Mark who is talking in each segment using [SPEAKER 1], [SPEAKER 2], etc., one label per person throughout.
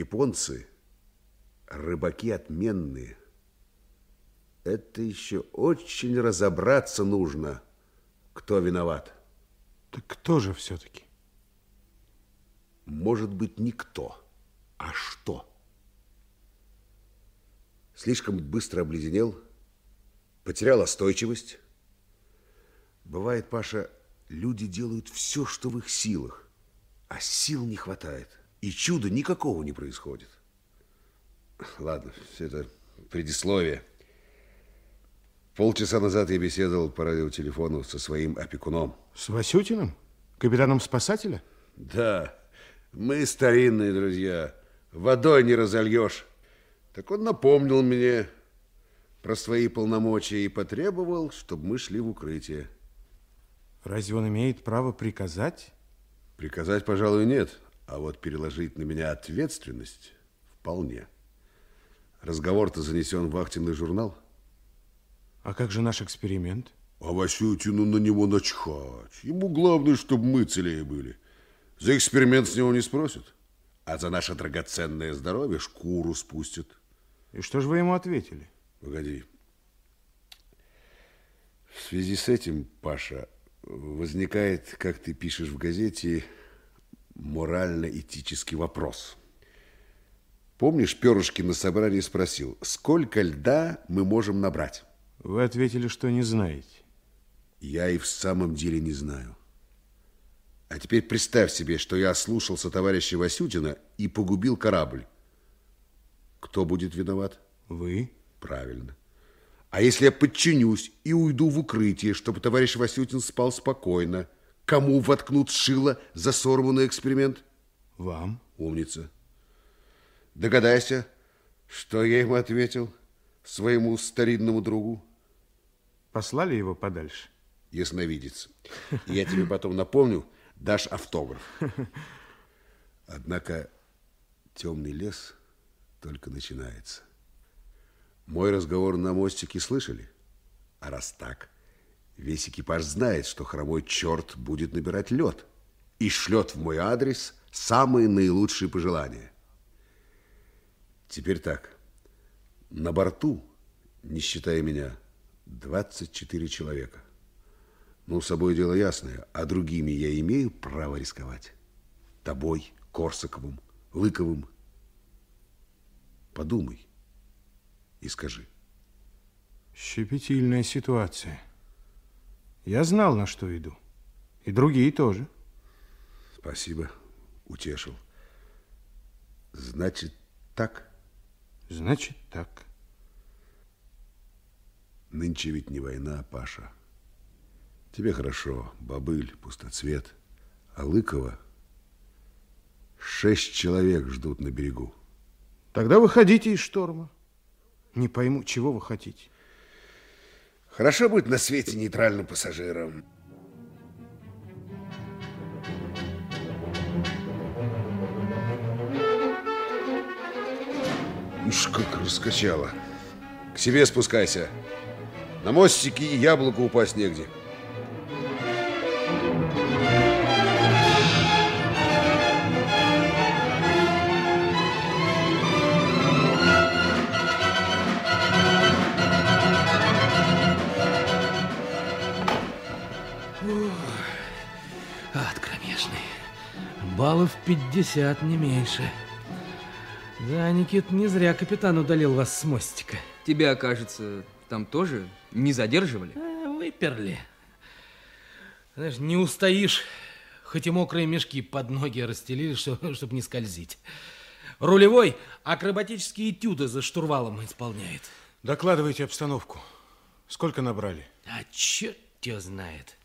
[SPEAKER 1] Японцы рыбаки отменные. Это еще очень разобраться нужно, кто виноват.
[SPEAKER 2] Так кто же все-таки?
[SPEAKER 1] Может быть, никто, а что? Слишком быстро обледенел, потерял остойчивость. Бывает, Паша, люди делают все, что в их силах, а сил не хватает, и чуда никакого не происходит. Ладно, все это предисловие. Полчаса назад я беседовал по радиотелефону со своим опекуном.
[SPEAKER 2] С Васютиным? Капитаном спасателя?
[SPEAKER 1] Да, мы старинные друзья. Водой не разольешь. Так он напомнил мне про свои полномочия и потребовал, чтобы мы шли в укрытие.
[SPEAKER 2] Разве он имеет право приказать?
[SPEAKER 1] Приказать, пожалуй, нет. А вот переложить на меня ответственность вполне. Разговор-то занесен в вахтенный журнал.
[SPEAKER 2] А как же наш эксперимент?
[SPEAKER 1] А Васютину на него начхать. Ему главное, чтобы мы целее были. За эксперимент с него не спросят. А за наше драгоценное здоровье шкуру спустят.
[SPEAKER 2] И что же вы ему ответили?
[SPEAKER 1] Погоди. В связи с этим, Паша, возникает, как ты пишешь в газете, морально-этический вопрос. Помнишь, Перышкин на собрании спросил, сколько льда мы можем набрать?
[SPEAKER 2] Вы ответили, что не знаете.
[SPEAKER 1] Я и в самом деле не знаю. А теперь представь себе, что я ослушался товарища Васютина и погубил корабль. Кто будет виноват?
[SPEAKER 2] Вы.
[SPEAKER 1] Правильно. А если я подчинюсь и уйду в укрытие, чтобы товарищ Васютин спал спокойно, кому воткнут шило за сорванный эксперимент?
[SPEAKER 2] Вам.
[SPEAKER 1] Умница. Догадайся, что я ему ответил, своему старинному другу.
[SPEAKER 2] Послали его подальше?
[SPEAKER 1] Ясновидец. Я тебе потом напомню, дашь автограф. Однако темный лес только начинается. Мой разговор на мостике слышали? А раз так, весь экипаж знает, что хромой черт будет набирать лед и шлет в мой адрес самые наилучшие пожелания. Теперь так. На борту, не считая меня, 24 человека. Ну, с собой дело ясное, а другими я имею право рисковать. Тобой, Корсаковым, Лыковым. Подумай и скажи.
[SPEAKER 2] Щепетильная ситуация. Я знал, на что иду. И другие тоже.
[SPEAKER 1] Спасибо, утешил. Значит, так?
[SPEAKER 2] Значит, так.
[SPEAKER 1] Нынче ведь не война, Паша. Тебе хорошо, бобыль, пустоцвет. А Лыкова шесть человек ждут на берегу.
[SPEAKER 2] Тогда выходите из шторма. Не пойму, чего вы хотите.
[SPEAKER 1] Хорошо быть на свете нейтральным пассажиром. Уж как раскачало. К себе спускайся. На мостике яблоко упасть негде.
[SPEAKER 3] Ад кромешный. Баллов 50, не меньше. Да, Никит, не зря капитан удалил вас с мостика.
[SPEAKER 4] Тебя, кажется, там тоже не задерживали?
[SPEAKER 3] А, выперли. Знаешь, не устоишь, хоть и мокрые мешки под ноги расстелили, чтобы не скользить. Рулевой акробатические этюды за штурвалом исполняет.
[SPEAKER 2] Докладывайте обстановку. Сколько набрали?
[SPEAKER 3] А черт тебя знает.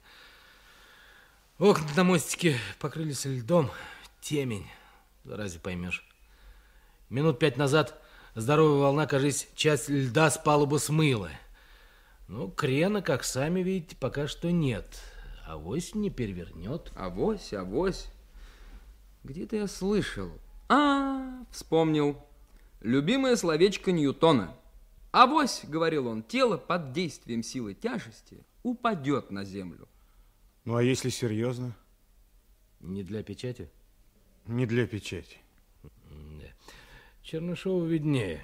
[SPEAKER 3] Окна на мостике покрылись льдом. Темень. Разве поймешь? Минут пять назад здоровая волна, кажись, часть льда с палубы смыла. Ну, крена, как сами видите, пока что нет. Авось не перевернет.
[SPEAKER 4] Авось, авось. Где-то я слышал. А, вспомнил. Любимое словечко Ньютона. Авось, говорил он, тело под действием силы тяжести упадет на землю.
[SPEAKER 2] Ну, а если серьезно?
[SPEAKER 3] Не для печати?
[SPEAKER 2] Не для печати.
[SPEAKER 3] Чернышову виднее.